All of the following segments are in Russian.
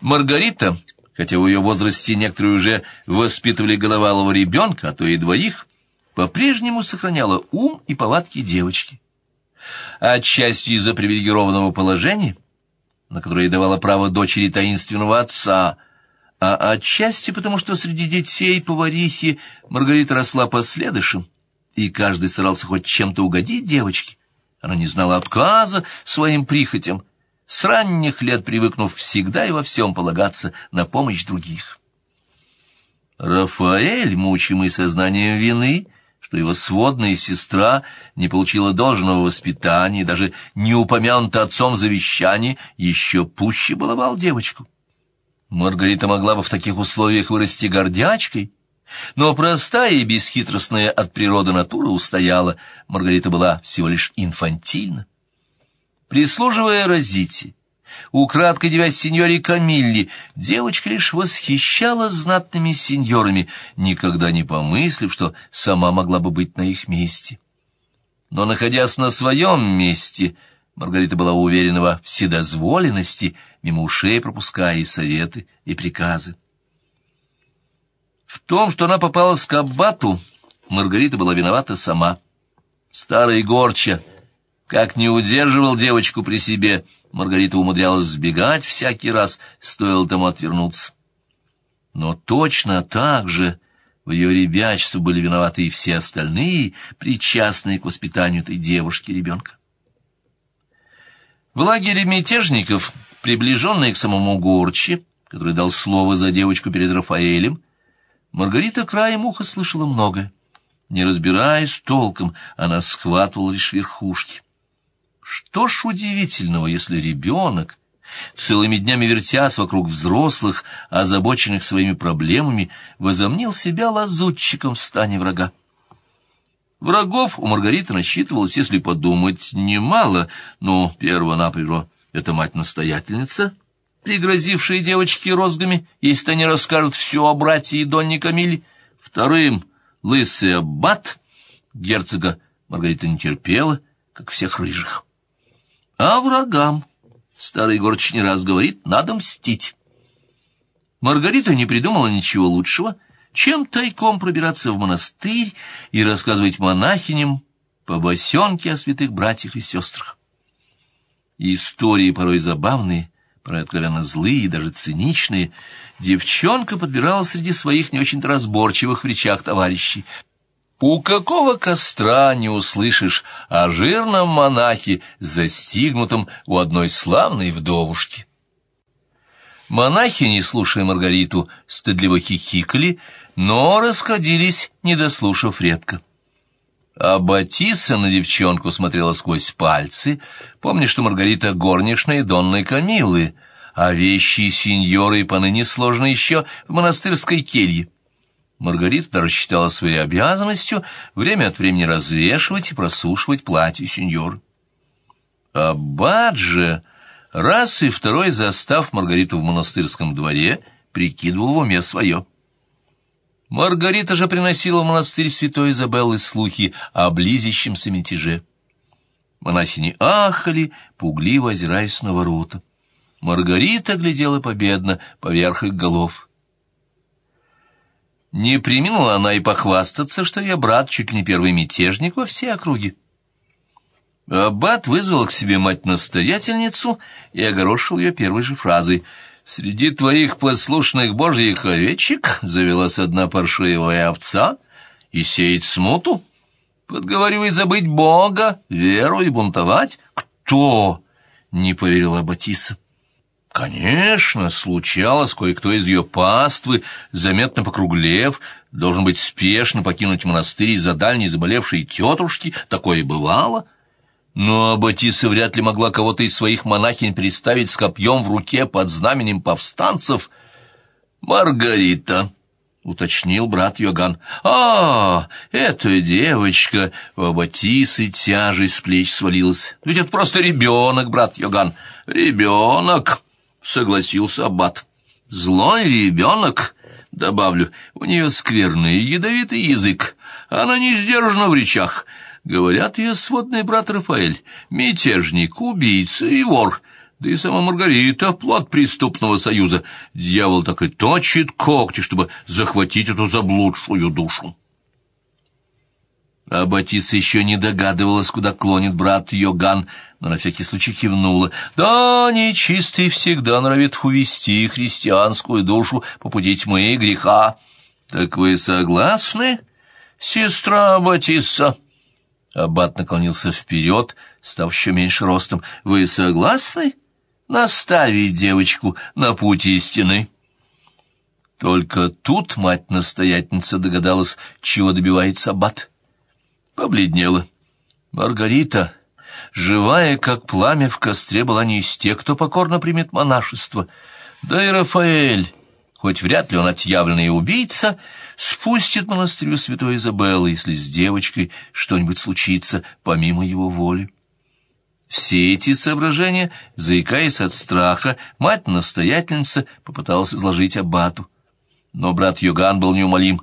Маргарита, хотя в ее возрасте некоторые уже воспитывали головалого ребенка, а то и двоих, по-прежнему сохраняла ум и повадки девочки. Отчасти из-за привилегированного положения, на которое давала право дочери таинственного отца, а отчасти потому, что среди детей поварихи Маргарита росла последующим, и каждый старался хоть чем-то угодить девочке. Она не знала отказа своим прихотям, с ранних лет привыкнув всегда и во всем полагаться на помощь других. Рафаэль, мучимый сознанием вины, что его сводная сестра не получила должного воспитания и даже не упомянута отцом завещании, еще пуще баловал девочку. Маргарита могла бы в таких условиях вырасти гордячкой, но простая и бесхитростная от природы натура устояла, Маргарита была всего лишь инфантильна. Прислуживая Розите, украдкой девясь сеньоре Камилле, девочка лишь восхищалась знатными сеньорами, никогда не помыслив, что сама могла бы быть на их месте. Но, находясь на своем месте, Маргарита была уверена во вседозволенности, мимо ушей пропуская и советы, и приказы. В том, что она попалась к аббату, Маргарита была виновата сама. Старый горча, как не удерживал девочку при себе, Маргарита умудрялась сбегать всякий раз, стоило тому отвернуться. Но точно так же в ее ребячестве были виноваты и все остальные, причастные к воспитанию этой девушки-ребенка. В лагере мятежников, приближенные к самому Горче, который дал слово за девочку перед Рафаэлем, Маргарита краем уха слышала многое. Не разбираясь толком, она схватывала лишь верхушки. Что ж удивительного, если ребенок, целыми днями вертясь вокруг взрослых, озабоченных своими проблемами, возомнил себя лазутчиком в стане врага. Врагов у Маргариты насчитывалось, если подумать, немало, но перво-наперво это мать-настоятельница — пригрозившие девочке розгами, если они расскажут все о брате и Донне Камиле. Вторым — лысый аббат, герцога Маргарита не терпела, как всех рыжих. А врагам, старый горч не раз говорит, надо мстить. Маргарита не придумала ничего лучшего, чем тайком пробираться в монастырь и рассказывать монахиням по босенке о святых братьях и сестрах. Истории порой забавные — порой откровенно злые и даже циничные, девчонка подбирала среди своих не очень-то разборчивых в речах товарищей. У какого костра не услышишь о жирном монахе, застигнутом у одной славной вдовушки? Монахи, не слушая Маргариту, стыдливо хихикали, но расходились, не дослушав редко. А Батиса на девчонку смотрела сквозь пальцы, помня, что Маргарита горничная Донной Камилы, а вещи сеньоры поныне сложны еще в монастырской келье. Маргарита рассчитала своей обязанностью время от времени развешивать и просушивать платье сеньор. А Баджи, раз и второй застав Маргариту в монастырском дворе, прикидывал в уме свое — Маргарита же приносила в монастырь святой Изабеллы слухи о близящемся мятеже. Монахини ахали, пугливо озираясь на ворота. Маргарита глядела победно поверх их голов. Не приминула она и похвастаться, что я брат чуть ли не первый мятежник во всей округе. Аббат вызвал к себе мать-настоятельницу и огорошил ее первой же фразой — Среди твоих послушных божьих овечек завелась одна паршивая овца и сеет смуту? Подговаривает забыть Бога, веру и бунтовать? Кто? — не поверила Батиса. Конечно, случалось, кое-кто из ее паствы, заметно покруглев, должен быть спешно покинуть монастырь из-за дальней заболевшей тетушки, такое бывало — но Батиса вряд ли могла кого-то из своих монахинь представить с копьем в руке под знаменем повстанцев. «Маргарита», — уточнил брат Йоган. «А, эта девочка!» У Аббатисы тяжесть с плеч свалилась. «Ведь это просто ребенок, брат Йоган». «Ребенок!» — согласился Аббат. «Злой ребенок!» — добавлю. «У нее скверный ядовитый язык. Она не сдержана в речах». Говорят, ее сводный брат Рафаэль, мятежник, убийца и вор. Да и сама Маргарита — плод преступного союза. Дьявол так и точит когти, чтобы захватить эту заблудшую душу. А Батиса еще не догадывалась, куда клонит брат Йоган, но на всякий случай кивнула. «Да, нечистый всегда норовит увести христианскую душу по пути тьмы и греха. Так вы согласны, сестра Батиса?» Аббат наклонился вперед, став еще меньше ростом. «Вы согласны наставить девочку на путь истины?» Только тут мать-настоятельница догадалась, чего добивается Аббат побледнела. Маргарита, живая как пламя в костре, была не из тех, кто покорно примет монашество. Да и Рафаэль, хоть вряд ли он отъявленный убийца, спустит монастырю святой Изабеллы, если с девочкой что-нибудь случится помимо его воли. Все эти соображения, заикаясь от страха, мать-настоятельница попыталась изложить аббату. Но брат Йоган был неумолим.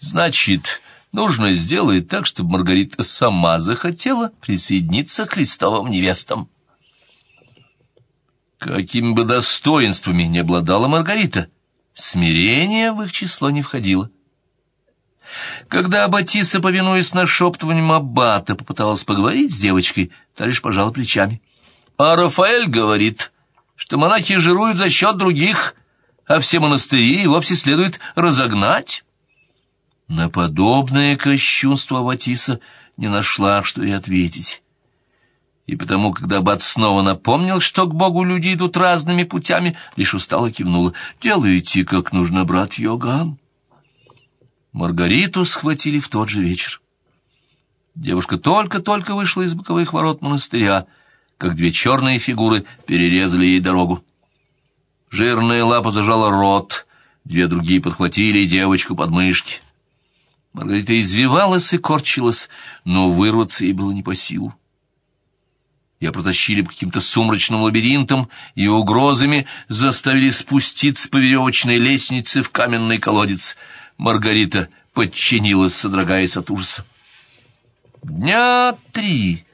«Значит, Нужно сделать так, чтобы Маргарита сама захотела присоединиться к Христовым невестам. Какими бы достоинствами не обладала Маргарита, смирение в их число не входило. Когда Аббатиса, повинуясь нашептываниям Аббата, попыталась поговорить с девочкой, та лишь пожала плечами. А Рафаэль говорит, что монахи жируют за счет других, а все монастыри вовсе следует разогнать. На подобное кощунство Ватиса не нашла, что и ответить. И потому, когда Бат снова напомнил, что к Богу люди идут разными путями, лишь устало кивнула. «Делайте, как нужно, брат Йоган». Маргариту схватили в тот же вечер. Девушка только-только вышла из боковых ворот монастыря, как две черные фигуры перерезали ей дорогу. Жирная лапа зажала рот, две другие подхватили девочку под мышки. Маргарита извивалась и корчилась, но вырваться ей было не по силу. Я протащили по каким-то сумрачным лабиринтам и угрозами заставили спуститься по веревочной лестнице в каменный колодец. Маргарита подчинилась, содрогаясь от ужаса. Дня три,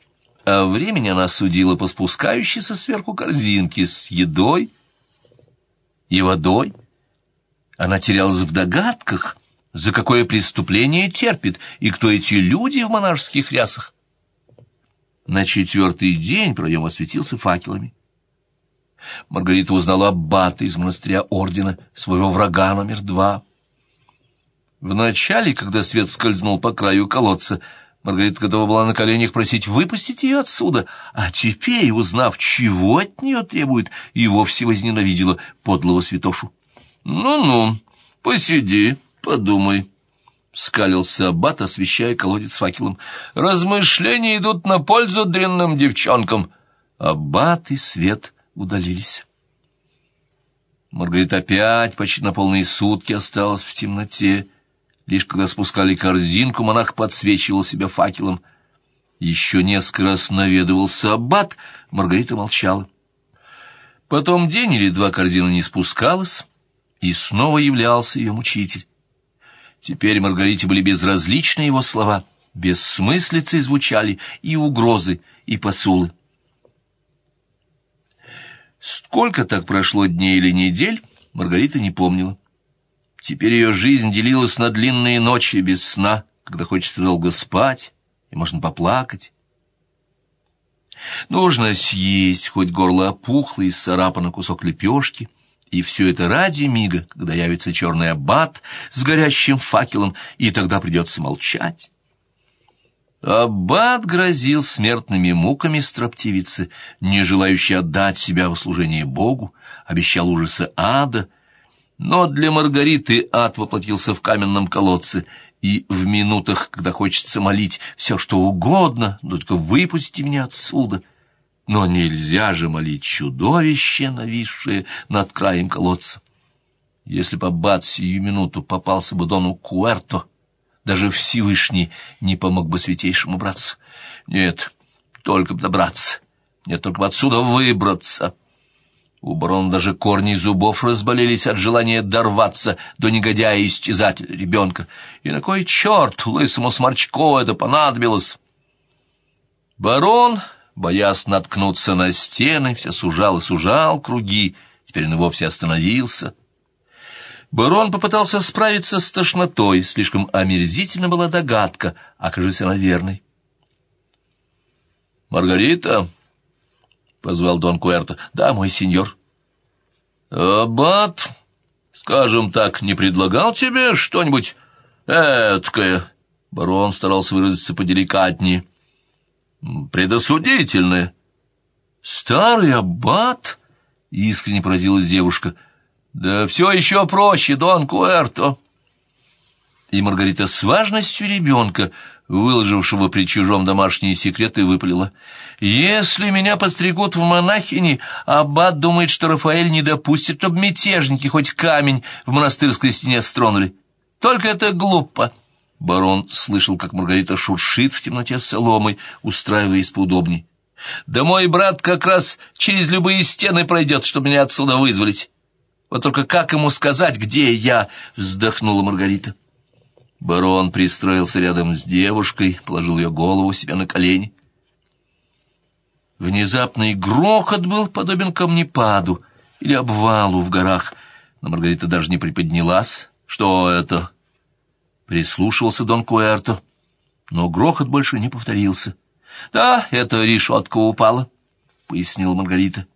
а времени она судила по спускающейся сверху корзинке с едой и водой. Она терялась в догадках, за какое преступление терпит и кто эти люди в монашеских рясах. На четвертый день проем осветился факелами. Маргарита узнала аббата из монастыря ордена, своего врага номер два. Вначале, когда свет скользнул по краю колодца, Маргарита готова была на коленях просить выпустить ее отсюда, а теперь, узнав, чего от нее требует, и вовсе возненавидела подлого святошу. «Ну-ну, посиди», Подумай, — скалился аббат, освещая колодец факелом. Размышления идут на пользу дрянным девчонкам. Аббат и свет удалились. Маргарита опять почти на полные сутки осталась в темноте. Лишь когда спускали корзинку, монах подсвечивал себя факелом. Еще несколько раз наведывался аббат, Маргарита молчала. Потом день или два корзина не спускалась, и снова являлся ее мучитель. Теперь Маргарите были безразличны его слова, бессмыслицы звучали и угрозы, и посулы. Сколько так прошло дней или недель, Маргарита не помнила. Теперь ее жизнь делилась на длинные ночи без сна, когда хочется долго спать, и можно поплакать. Нужно съесть, хоть горло опухло и сцарапано кусок лепешки — и все это ради мига, когда явится черный аббат с горящим факелом, и тогда придется молчать. Аббат грозил смертными муками строптивицы, не желающей отдать себя в служение Богу, обещал ужасы ада, но для Маргариты ад воплотился в каменном колодце, и в минутах, когда хочется молить все, что угодно, но только выпустите меня отсюда — но нельзя же молить чудовище, нависшее над краем колодца. Если бы аббат сию минуту попался бы Дону Куэрто, даже Всевышний не помог бы святейшему братцу. Нет, только бы добраться, нет, только бы отсюда выбраться. У барона даже корни зубов разболелись от желания дорваться до негодяя-истязателя ребенка. И на кой черт лысому сморчку это понадобилось? Барон боясь наткнуться на стены, все сужал и сужал круги, теперь он вовсе остановился. Барон попытался справиться с тошнотой, слишком омерзительно была догадка, окажись она верной. «Маргарита?» — позвал Дон Куэрто. «Да, мой сеньор». «Аббат, скажем так, не предлагал тебе что-нибудь эткое?» Барон старался выразиться поделикатнее. «Предосудительное». «Старый аббат?» — искренне поразилась девушка. «Да все еще проще, Дон Куэрто». И Маргарита с важностью ребенка, выложившего при чужом домашние секреты, выпалила. «Если меня постригут в монахини, аббат думает, что Рафаэль не допустит, чтобы мятежники хоть камень в монастырской стене стронули. Только это глупо». Барон слышал, как Маргарита шуршит в темноте соломой, устраиваясь поудобней. «Да мой брат как раз через любые стены пройдет, чтобы меня отсюда вызволить. Вот только как ему сказать, где я?» — вздохнула Маргарита. Барон пристроился рядом с девушкой, положил ее голову себе на колени. Внезапный грохот был подобен камнепаду или обвалу в горах, но Маргарита даже не приподнялась. «Что это?» Прислушивался Дон Куэрто, но грохот больше не повторился. «Да, это решетка упала», — пояснила Маргарита.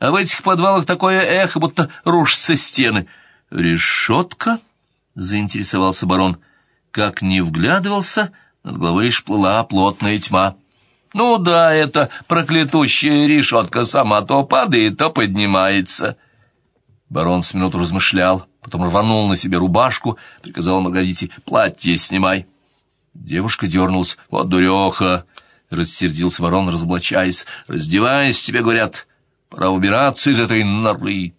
«А в этих подвалах такое эхо, будто рушатся стены». «Решетка?» — заинтересовался барон. Как не вглядывался, над головой лишь плыла плотная тьма. «Ну да, это проклятущая решетка сама то падает, то поднимается». Барон с минуту размышлял потом рванул на себе рубашку, приказал Маргарите «Платье снимай». Девушка дернулась. «Вот дуреха!» — рассердился ворон, разоблачаясь. «Раздевайся, тебе говорят. Пора убираться из этой норы».